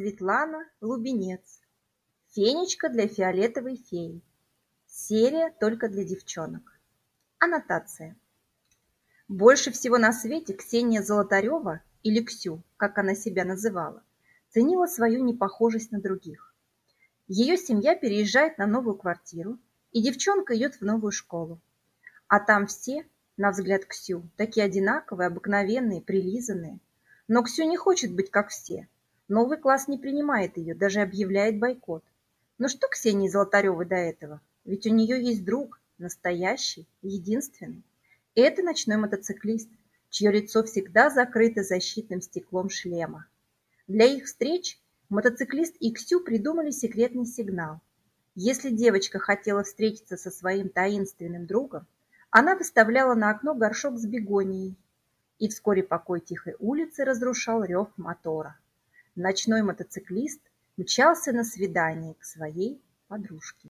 Светлана Лубенец. Фенечка для фиолетовой феи. Серия только для девчонок. Аннотация. Больше всего на свете Ксения Золотарева, или Ксю, как она себя называла, ценила свою непохожесть на других. Ее семья переезжает на новую квартиру, и девчонка идет в новую школу. А там все, на взгляд Ксю, такие одинаковые, обыкновенные, прилизанные. Но Ксю не хочет быть как все. Новый класс не принимает ее, даже объявляет бойкот. Но что Ксении Золотаревой до этого? Ведь у нее есть друг, настоящий, единственный. И это ночной мотоциклист, чье лицо всегда закрыто защитным стеклом шлема. Для их встреч мотоциклист и Ксю придумали секретный сигнал. Если девочка хотела встретиться со своим таинственным другом, она выставляла на окно горшок с бегонией, и вскоре покой тихой улицы разрушал рев мотора. Ночной мотоциклист мчался на свидание к своей подружке.